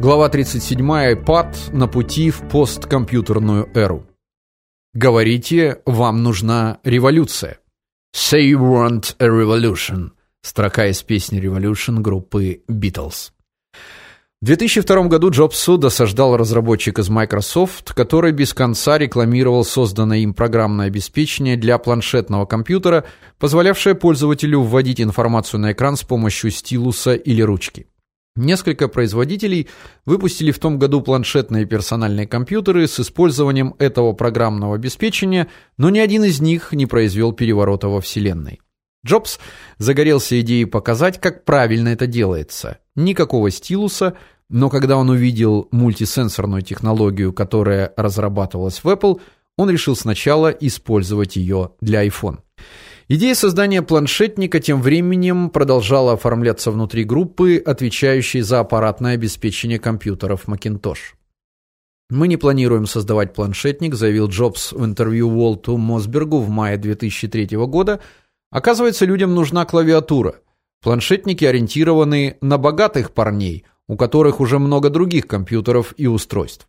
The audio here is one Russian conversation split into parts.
Глава 37. iPad на пути в посткомпьютерную эру. Говорите, вам нужна революция. Say you want a revolution. Строка из песни Revolution группы Beatles. В 2002 году Джобсу досаждал разработчик из Microsoft, который без конца рекламировал созданное им программное обеспечение для планшетного компьютера, позволявшее пользователю вводить информацию на экран с помощью стилуса или ручки. Несколько производителей выпустили в том году планшетные персональные компьютеры с использованием этого программного обеспечения, но ни один из них не произвел переворота во вселенной. Джобс загорелся идеей показать, как правильно это делается. Никакого стилуса, но когда он увидел мультисенсорную технологию, которая разрабатывалась в Apple, он решил сначала использовать ее для iPhone. Идея создания планшетника тем временем продолжала оформляться внутри группы, отвечающей за аппаратное обеспечение компьютеров Macintosh. Мы не планируем создавать планшетник, заявил Джобс в интервью Уолту Мосбергу в мае 2003 года. Оказывается, людям нужна клавиатура. Планшетники ориентированы на богатых парней, у которых уже много других компьютеров и устройств.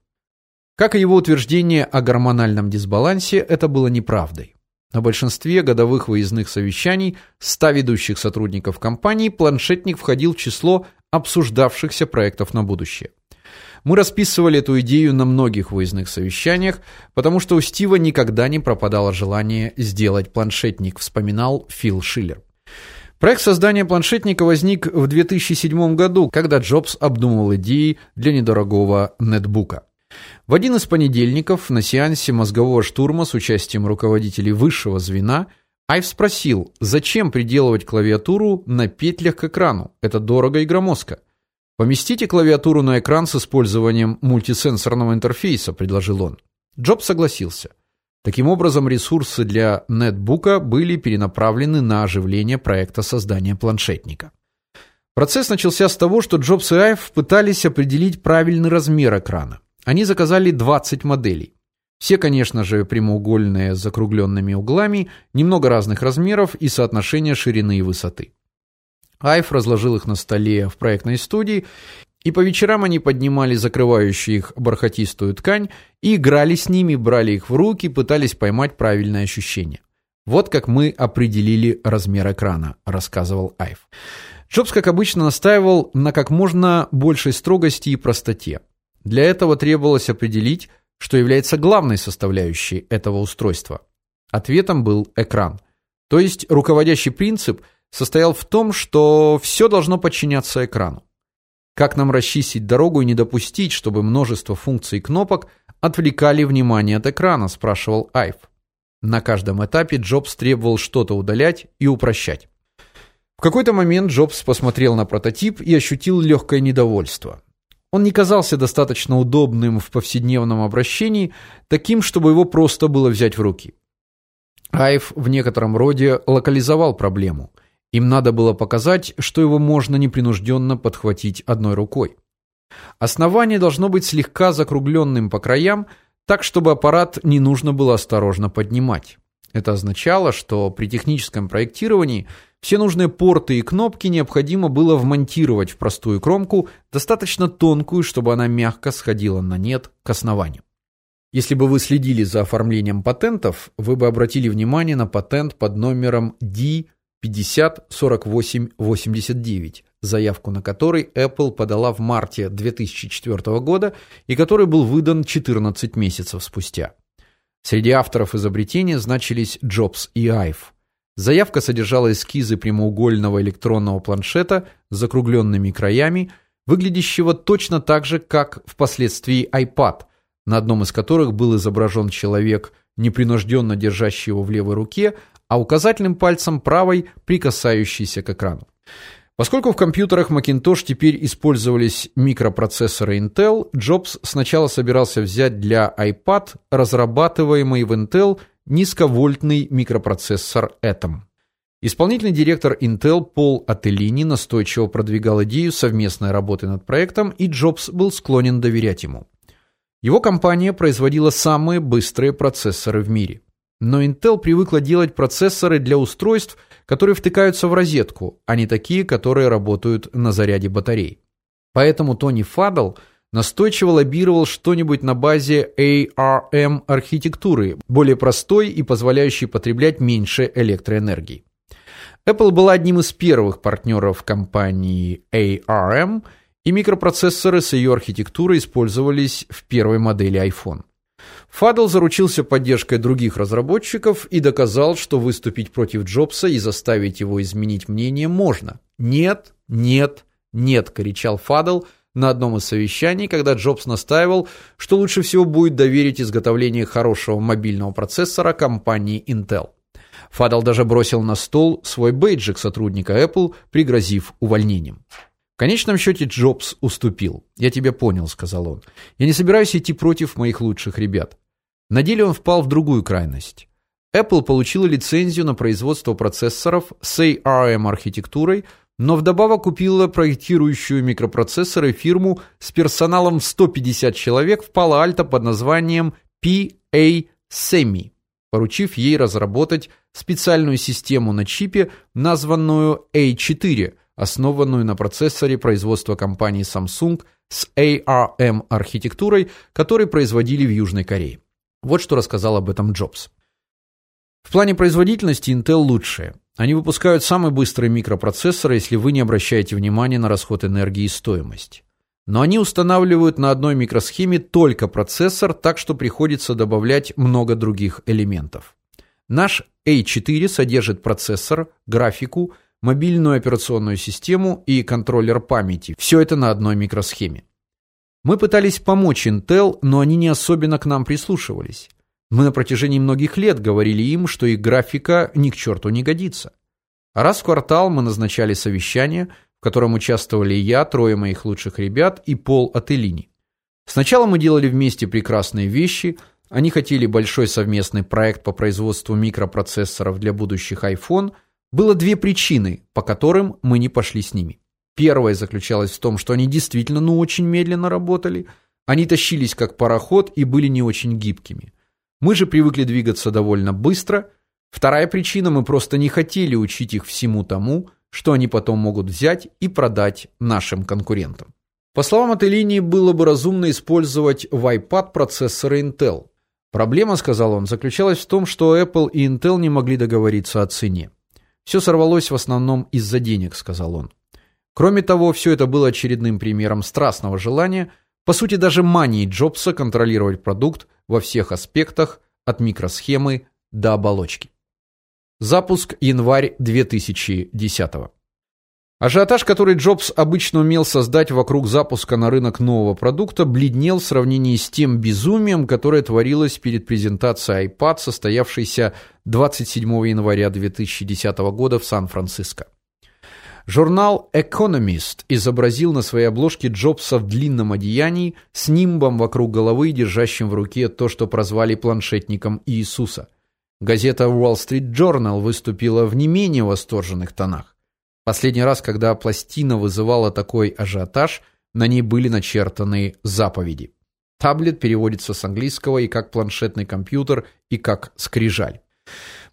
Как и его утверждение о гормональном дисбалансе, это было неправдой. На большинстве годовых выездных совещаний 100 ведущих сотрудников компании планшетник входил в число обсуждавшихся проектов на будущее. Мы расписывали эту идею на многих выездных совещаниях, потому что у Стива никогда не пропадало желание сделать планшетник, вспоминал Фил Шиллер. Проект создания планшетника возник в 2007 году, когда Джобс обдумывал идеи для недорогого нетбука. В один из понедельников на сеансе мозгового штурма с участием руководителей высшего звена Айв спросил, зачем приделывать клавиатуру на петлях к экрану? Это дорого и громоздко. Поместите клавиатуру на экран с использованием мультисенсорного интерфейса, предложил он. Джобс согласился. Таким образом, ресурсы для нетбука были перенаправлены на оживление проекта создания планшетника. Процесс начался с того, что Джобс и Айв пытались определить правильный размер экрана. Они заказали 20 моделей. Все, конечно же, прямоугольные с закругленными углами, немного разных размеров и соотношения ширины и высоты. Айф разложил их на столе в проектной студии, и по вечерам они поднимали закрывающую их бархатистую ткань и играли с ними, брали их в руки, пытались поймать правильное ощущение. Вот как мы определили размер экрана, рассказывал Айв. Джобс, как обычно, настаивал на как можно большей строгости и простоте. Для этого требовалось определить, что является главной составляющей этого устройства. Ответом был экран. То есть руководящий принцип состоял в том, что все должно подчиняться экрану. Как нам расчистить дорогу и не допустить, чтобы множество функций и кнопок отвлекали внимание от экрана, спрашивал Айв. На каждом этапе Джобс требовал что-то удалять и упрощать. В какой-то момент Джобс посмотрел на прототип и ощутил легкое недовольство. Он не казался достаточно удобным в повседневном обращении, таким, чтобы его просто было взять в руки. Айв в некотором роде локализовал проблему. Им надо было показать, что его можно непринужденно подхватить одной рукой. Основание должно быть слегка закругленным по краям, так чтобы аппарат не нужно было осторожно поднимать. Это означало, что при техническом проектировании все нужные порты и кнопки необходимо было вмонтировать в простую кромку, достаточно тонкую, чтобы она мягко сходила на нет к основанию. Если бы вы следили за оформлением патентов, вы бы обратили внимание на патент под номером D504889, заявку на который Apple подала в марте 2004 года и который был выдан 14 месяцев спустя. Среди авторов изобретения значились Джобс и Айв. Заявка содержала эскизы прямоугольного электронного планшета с закругленными краями, выглядящего точно так же, как впоследствии iPad, на одном из которых был изображен человек, непринужденно держащий его в левой руке, а указательным пальцем правой прикасающийся к экрану. Поскольку в компьютерах Macintosh теперь использовались микропроцессоры Intel, Джобс сначала собирался взять для iPad разрабатываемый в Intel низковольтный микропроцессор Atom. Исполнительный директор Intel Пол Ателлини настойчиво продвигал идею совместной работы над проектом, и Джобс был склонен доверять ему. Его компания производила самые быстрые процессоры в мире. Но Intel привыкла делать процессоры для устройств, которые втыкаются в розетку, а не такие, которые работают на заряде батарей. Поэтому Тони Фадл настойчиво лоббировал что-нибудь на базе ARM архитектуры, более простой и позволяющей потреблять меньше электроэнергии. Apple была одним из первых партнеров компании ARM, и микропроцессоры с ее архитектурой использовались в первой модели iPhone. Фадл заручился поддержкой других разработчиков и доказал, что выступить против Джобса и заставить его изменить мнение можно. Нет, нет, нет, кричал Фадл на одном из совещаний, когда Джобс настаивал, что лучше всего будет доверить изготовление хорошего мобильного процессора компании Intel. Фадл даже бросил на стол свой бейджик сотрудника Apple, пригрозив увольнением. Конечном счете Джобс уступил. "Я тебя понял", сказал он. "Я не собираюсь идти против моих лучших ребят". На деле он впал в другую крайность. Apple получила лицензию на производство процессоров с ARM архитектурой, но вдобавок купила проектирующую микропроцессоры фирму с персоналом в 150 человек в Пало-Альто под названием PA Semi, поручив ей разработать специальную систему на чипе, названную A4, основанную на процессоре производства компании Samsung с ARM архитектурой, который производили в Южной Корее. Вот что рассказал об этом Джобс. В плане производительности Intel лучшая. Они выпускают самый быстрый микропроцессор, если вы не обращаете внимания на расход энергии и стоимость. Но они устанавливают на одной микросхеме только процессор, так что приходится добавлять много других элементов. Наш A4 содержит процессор, графику, мобильную операционную систему и контроллер памяти. Все это на одной микросхеме. Мы пытались помочь Intel, но они не особенно к нам прислушивались. Мы на протяжении многих лет говорили им, что их графика ни к черту не годится. Раз в квартал мы назначали совещание, в котором участвовали я, трое моих лучших ребят и Пол от Элини. Сначала мы делали вместе прекрасные вещи. Они хотели большой совместный проект по производству микропроцессоров для будущих iPhone. Было две причины, по которым мы не пошли с ними. Первая заключалась в том, что они действительно ну очень медленно работали. Они тащились как пароход и были не очень гибкими. Мы же привыкли двигаться довольно быстро. Вторая причина мы просто не хотели учить их всему тому, что они потом могут взять и продать нашим конкурентам. По словам этой линии, было бы разумно использовать в iPad процессоры Intel. Проблема, сказал он, заключалась в том, что Apple и Intel не могли договориться о цене. Все сорвалось в основном из-за денег, сказал он. Кроме того, все это было очередным примером страстного желания, по сути даже мании Джобса контролировать продукт во всех аспектах, от микросхемы до оболочки. Запуск январь 2010 -го. Ажиотаж, который Джобс обычно умел создать вокруг запуска на рынок нового продукта, бледнел в сравнении с тем безумием, которое творилось перед презентацией iPad, состоявшейся 27 января 2010 года в Сан-Франциско. Журнал Economist изобразил на своей обложке Джобса в длинном одеянии с нимбом вокруг головы, держащим в руке то, что прозвали планшетником Иисуса. Газета Wall Street Journal выступила в не менее восторженных тонах. Последний раз, когда пластина вызывала такой ажиотаж, на ней были начертаны заповеди. Таблет переводится с английского и как планшетный компьютер, и как скрижаль.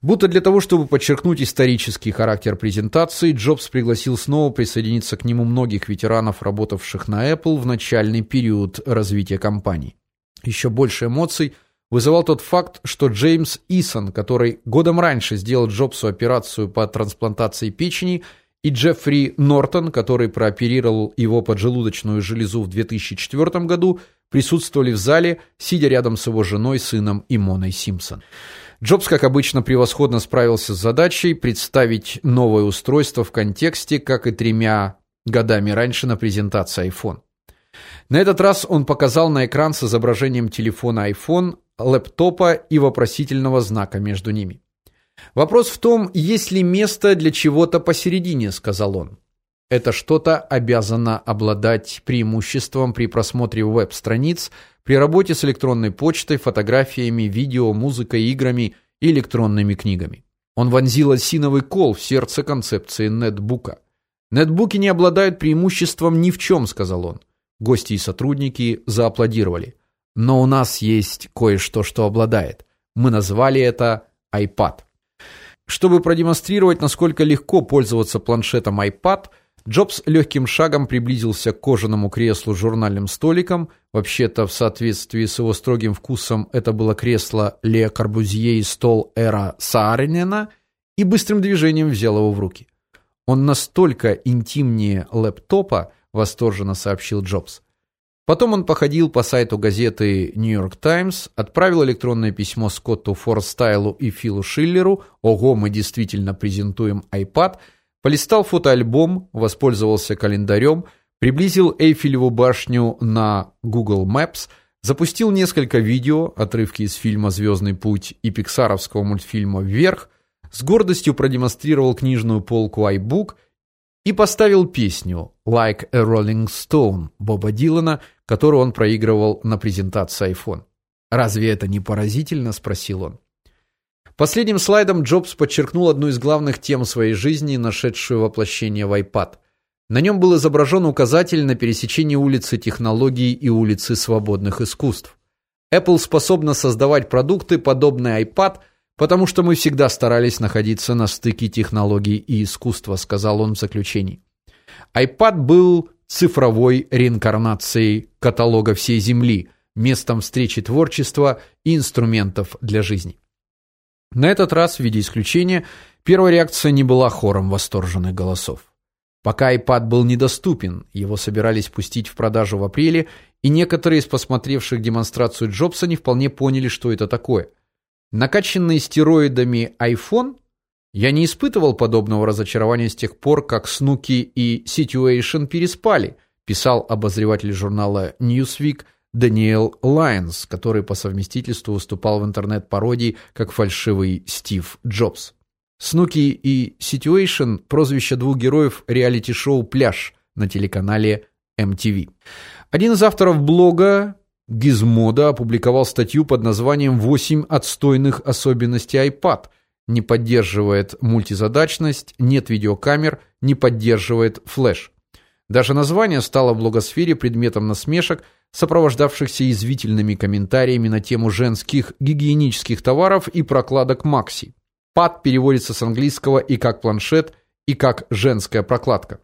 Будто для того, чтобы подчеркнуть исторический характер презентации, Джобс пригласил снова присоединиться к нему многих ветеранов, работавших на Apple в начальный период развития компании. Еще больше эмоций вызывал тот факт, что Джеймс Исон, который годом раньше сделал Джобсу операцию по трансплантации печени, и Джеффри Нортон, который прооперировал его поджелудочную железу в 2004 году, присутствовали в зале, сидя рядом с его женой, сыном и Моной Симпсон. Джобс, как обычно, превосходно справился с задачей представить новое устройство в контексте, как и тремя годами раньше на презентации iPhone. На этот раз он показал на экран с изображением телефона iPhone, лэптопа и вопросительного знака между ними. Вопрос в том, есть ли место для чего-то посередине, сказал он. Это что-то обязано обладать преимуществом при просмотре веб-страниц, при работе с электронной почтой, фотографиями, видео, музыкой, играми и электронными книгами. Он вонзил осиновый кол в сердце концепции нетбука. Нетбуки не обладают преимуществом ни в чем», — сказал он. Гости и сотрудники зааплодировали. Но у нас есть кое-что, что обладает. Мы назвали это iPad. Чтобы продемонстрировать, насколько легко пользоваться планшетом iPad, Джобс легким шагом приблизился к кожаному креслу с журнальным столиком. Вообще-то, в соответствии с его строгим вкусом, это было кресло Ле Корбузье и стол Эра Сааринена, и быстрым движением взял его в руки. Он настолько интимнее лэптопа, восторженно сообщил Джобс. Потом он походил по сайту газеты New York Times, отправил электронное письмо Скотту Форстайлу и Филу Шиллеру: "Ого, мы действительно презентуем iPad", полистал фотоальбом, воспользовался календарем, приблизил Эйфелеву башню на Google Maps, запустил несколько видео, отрывки из фильма Звездный путь и пиксаровского мультфильма Вверх, с гордостью продемонстрировал книжную полку iBook и поставил песню Like a Rolling Stone Боба Дилана, которую он проигрывал на презентации iPhone. Разве это не поразительно, спросил он. Последним слайдом Джобс подчеркнул одну из главных тем своей жизни, нашедшую воплощение в iPad. На нем был изображен указатель на пересечении улицы технологий и улицы свободных искусств. Apple способна создавать продукты, подобные iPad, потому что мы всегда старались находиться на стыке технологий и искусства, сказал он в заключении. iPad был цифровой реинкарнацией каталога всей Земли, местом встречи творчества и инструментов для жизни. На этот раз, в виде исключения, первая реакция не была хором восторженных голосов. Пока iPad был недоступен, его собирались пустить в продажу в апреле, и некоторые из посмотревших демонстрацию Джобса не вполне поняли, что это такое. Накачанный стероидами iPhone я не испытывал подобного разочарования с тех пор, как Снуки и Situation переспали, писал обозреватель журнала Newsweek Даниэл Лайнс, который по совместительству выступал в интернет-пародии как фальшивый Стив Джобс. Снуки и Situation прозвища двух героев реалити-шоу Пляж на телеканале MTV. Один из авторов блога Gizmodo опубликовал статью под названием «8 отстойных особенностей iPad». Не поддерживает мультизадачность, нет видеокамер, не поддерживает флеш. Даже название стало в блогосфере предметом насмешек – сопровождавшихся извитительными комментариями на тему женских гигиенических товаров и прокладок Макси. Пад переводится с английского и как планшет, и как женская прокладка.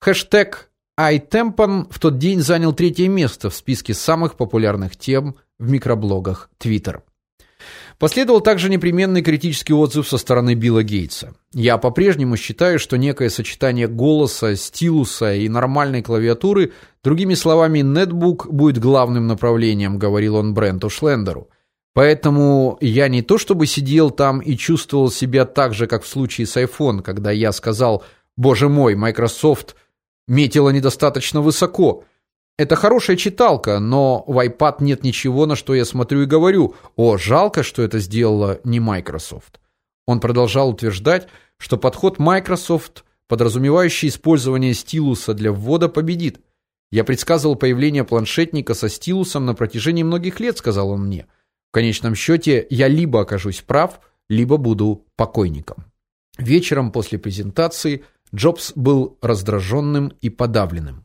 Хэштег iTempon в тот день занял третье место в списке самых популярных тем в микроблогах Twitter. Последовал также непременный критический отзыв со стороны Билла Гейтса. Я по-прежнему считаю, что некое сочетание голоса, стилуса и нормальной клавиатуры, другими словами, нетбук будет главным направлением, говорил он Бренту Шлендеру. Поэтому я не то чтобы сидел там и чувствовал себя так же, как в случае с iPhone, когда я сказал: "Боже мой, Microsoft метила недостаточно высоко". Это хорошая читалка, но в iPad нет ничего, на что я смотрю и говорю: "О, жалко, что это сделала не Microsoft". Он продолжал утверждать, что подход Microsoft, подразумевающий использование стилуса для ввода, победит. Я предсказывал появление планшетника со стилусом на протяжении многих лет, сказал он мне. В конечном счете, я либо окажусь прав, либо буду покойником. Вечером после презентации Джобс был раздраженным и подавленным.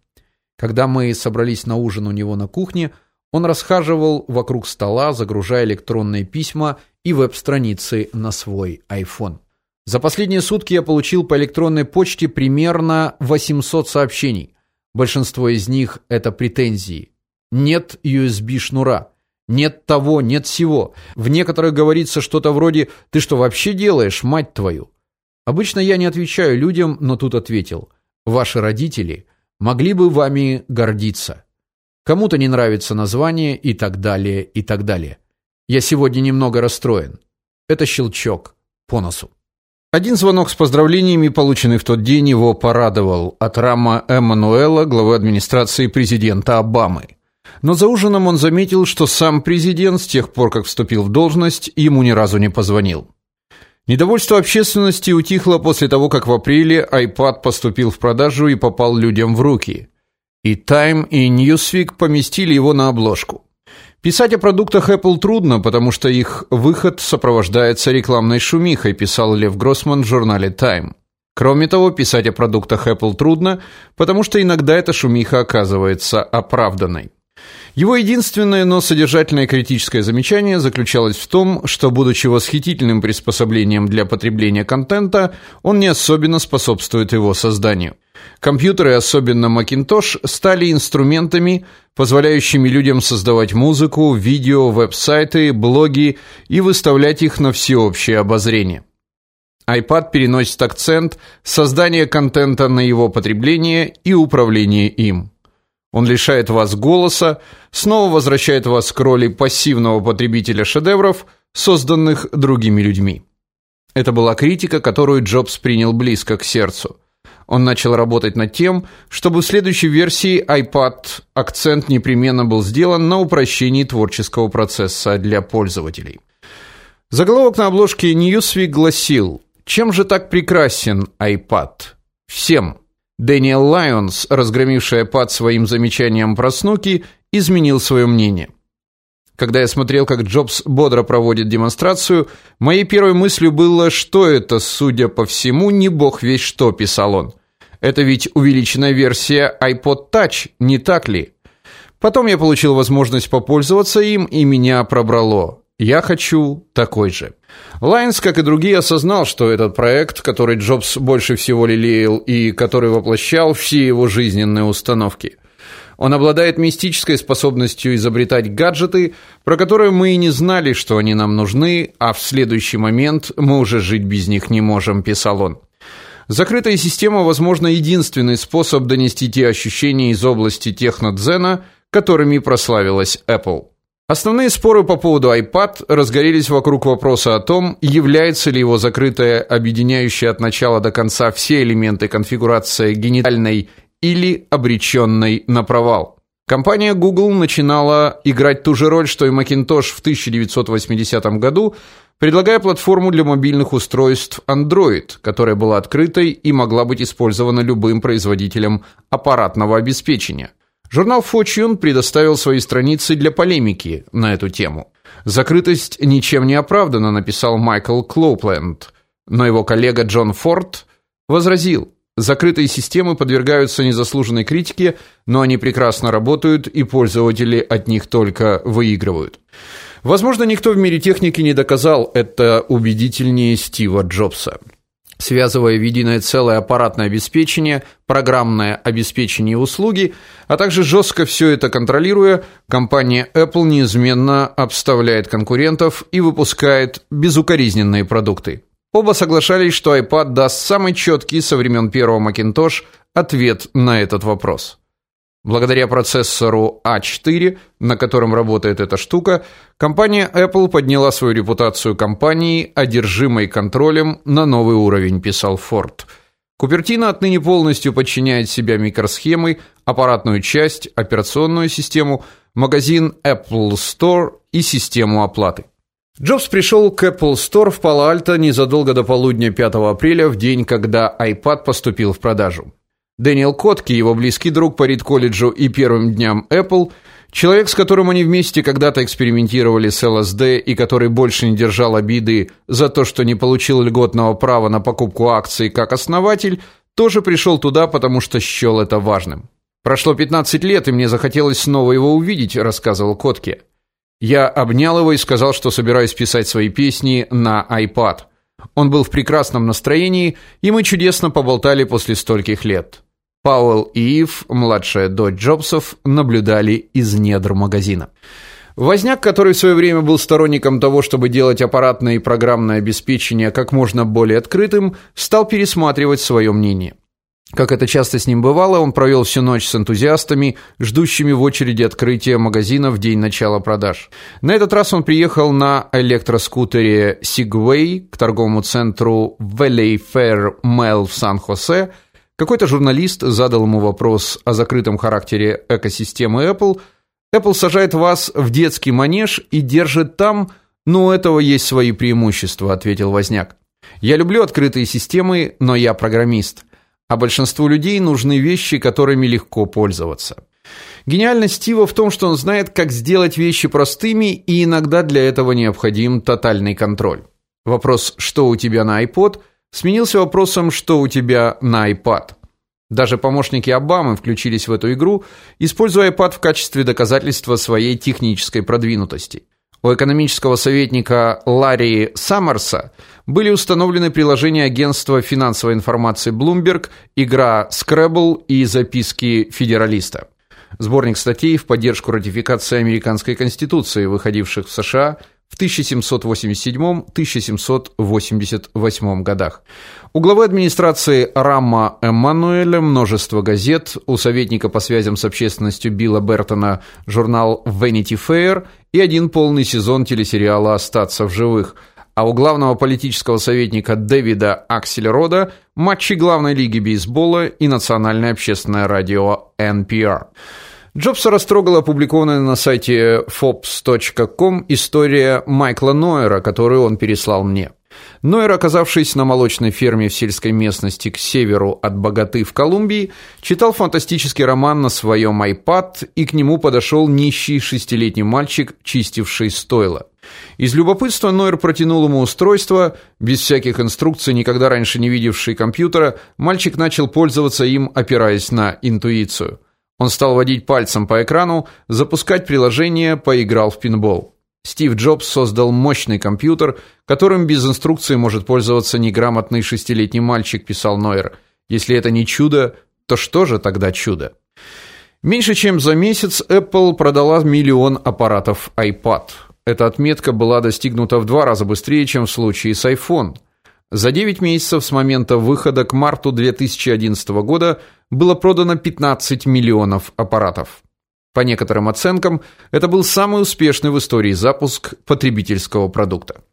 Когда мы собрались на ужин у него на кухне, он расхаживал вокруг стола, загружая электронные письма и веб-страницы на свой iPhone. За последние сутки я получил по электронной почте примерно 800 сообщений. Большинство из них это претензии. Нет USB шнура. Нет того, нет всего. В некоторых говорится что-то вроде: "Ты что вообще делаешь, мать твою?" Обычно я не отвечаю людям, но тут ответил: "Ваши родители могли бы вами гордиться. Кому-то не нравится название и так далее, и так далее. Я сегодня немного расстроен. Это щелчок по носу. Один звонок с поздравлениями, полученный в тот день, его порадовал от Рама Эммануэла, главы администрации президента Обамы. Но за ужином он заметил, что сам президент с тех пор, как вступил в должность, ему ни разу не позвонил. Недовольство общественности утихло после того, как в апреле iPad поступил в продажу и попал людям в руки. И Time, и Newsweek поместили его на обложку. Писать о продуктах Apple трудно, потому что их выход сопровождается рекламной шумихой, писал Лев Гроссман в журнале Time. Кроме того, писать о продуктах Apple трудно, потому что иногда эта шумиха оказывается оправданной. Его единственное, но содержательное критическое замечание заключалось в том, что будучи восхитительным приспособлением для потребления контента, он не особенно способствует его созданию. Компьютеры, особенно Macintosh, стали инструментами, позволяющими людям создавать музыку, видео, веб-сайты, блоги и выставлять их на всеобщее обозрение iPad переносит акцент создания контента на его потребление и управление им. Он лишает вас голоса, снова возвращает вас к роли пассивного потребителя шедевров, созданных другими людьми. Это была критика, которую Джобс принял близко к сердцу. Он начал работать над тем, чтобы в следующей версии iPad акцент непременно был сделан на упрощении творческого процесса для пользователей. Заголовок на обложке Newsweek гласил: чем же так прекрасен iPad? Всем. Дэниел Лайонс, разгромивший iPad своим замечанием про Снуки, изменил свое мнение. Когда я смотрел, как Джобс бодро проводит демонстрацию, моей первой мыслью было, что это, судя по всему, не бог весь что, писал он. Это ведь увеличенная версия iPod Touch, не так ли? Потом я получил возможность попользоваться им, и меня пробрало. Я хочу такой же. Лайнс, как и другие, осознал, что этот проект, который Джобс больше всего лелеял и который воплощал все его жизненные установки. Он обладает мистической способностью изобретать гаджеты, про которые мы и не знали, что они нам нужны, а в следующий момент мы уже жить без них не можем, писал он. Закрытая система, возможно, единственный способ донести те ощущения из области технодзена, которыми прославилась Apple. Основные споры по поводу iPad разгорелись вокруг вопроса о том, является ли его закрытая, объединяющая от начала до конца все элементы конфигурация генитальной или обреченной на провал. Компания Google начинала играть ту же роль, что и Macintosh в 1980 году, предлагая платформу для мобильных устройств Android, которая была открытой и могла быть использована любым производителем аппаратного обеспечения. Журнал Fortune предоставил свои страницы для полемики на эту тему. Закрытость ничем не оправдана, написал Майкл Клоупленд, но его коллега Джон Форд возразил: Закрытые системы подвергаются незаслуженной критике, но они прекрасно работают, и пользователи от них только выигрывают. Возможно, никто в мире техники не доказал это убедительнее Стива Джобса связывая в единое целое аппаратное обеспечение, программное обеспечение и услуги, а также жестко все это контролируя, компания Apple неизменно обставляет конкурентов и выпускает безукоризненные продукты. Оба соглашались, что iPad даст самый четкий со времен первого Macintosh ответ на этот вопрос. Благодаря процессору A4, на котором работает эта штука, компания Apple подняла свою репутацию компании, одержимой контролем, на новый уровень, писал Форд. Купертино отныне полностью подчиняет себя микросхемы, аппаратную часть, операционную систему, магазин Apple Store и систему оплаты. Джобс пришел к Apple Store в Пало-Альто незадолго до полудня 5 апреля, в день, когда iPad поступил в продажу. Дэниел Котки, его близкий друг по Рид-колледжу и первым дням Apple, человек, с которым они вместе когда-то экспериментировали с ЛСД и который больше не держал обиды за то, что не получил льготного права на покупку акций как основатель, тоже пришел туда, потому что счел это важным. Прошло 15 лет, и мне захотелось снова его увидеть, рассказывал Котки. Я обнял его и сказал, что собираюсь писать свои песни на iPad. Он был в прекрасном настроении, и мы чудесно поболтали после стольких лет. Пауэлл и Ив, младшая дочь Джобсов, наблюдали из недр магазина. Возняк, который в свое время был сторонником того, чтобы делать аппаратное и программное обеспечение как можно более открытым, стал пересматривать свое мнение. Как это часто с ним бывало, он провел всю ночь с энтузиастами, ждущими в очереди открытия магазина в день начала продаж. На этот раз он приехал на электроскутере Segway к торговому центру Valley Fair Mall в Сан-Хосе, какой-то журналист задал ему вопрос о закрытом характере экосистемы Apple. Apple сажает вас в детский манеж и держит там, но у этого есть свои преимущества, ответил Возняк. Я люблю открытые системы, но я программист. А большинству людей нужны вещи, которыми легко пользоваться. Гениальность Стива в том, что он знает, как сделать вещи простыми, и иногда для этого необходим тотальный контроль. Вопрос, что у тебя на iPod, сменился вопросом, что у тебя на iPad. Даже помощники Обамы включились в эту игру, используя iPad в качестве доказательства своей технической продвинутости. У экономического советника Ларри Саммерса были установлены приложения агентства финансовой информации Bloomberg, игра Scrabble и записки федералиста. Сборник статей в поддержку ратификации американской конституции, выходивших в США в 1787-1788 годах. У главы администрации Рамма Эммануэля множество газет, у советника по связям с общественностью Билла Бертона журнал Vanity Fair и один полный сезон телесериала Остаться в живых. А у главного политического советника Дэвида Аксельрода матчи главной лиги бейсбола и национальное общественное радио NPR. Джобса растрогала опубликованная на сайте forbes.com история Майкла Нойера, которую он переслал мне. Нойер, оказавшись на молочной ферме в сельской местности к северу от Богаты в Колумбии, читал фантастический роман на своем iPad, и к нему подошел нищий шестилетний мальчик, чистивший стойло. Из любопытства Нойер протянул ему устройство, без всяких инструкций, никогда раньше не видевший компьютера, мальчик начал пользоваться им, опираясь на интуицию. Он стал водить пальцем по экрану, запускать приложение, поиграл в пинбол. Стив Джобс создал мощный компьютер, которым без инструкции может пользоваться неграмотный шестилетний мальчик, писал Нойер. Если это не чудо, то что же тогда чудо? Меньше чем за месяц Apple продала миллион аппаратов iPad. Эта отметка была достигнута в два раза быстрее, чем в случае с iPhone. За 9 месяцев с момента выхода к марту 2011 года было продано 15 миллионов аппаратов. По некоторым оценкам, это был самый успешный в истории запуск потребительского продукта.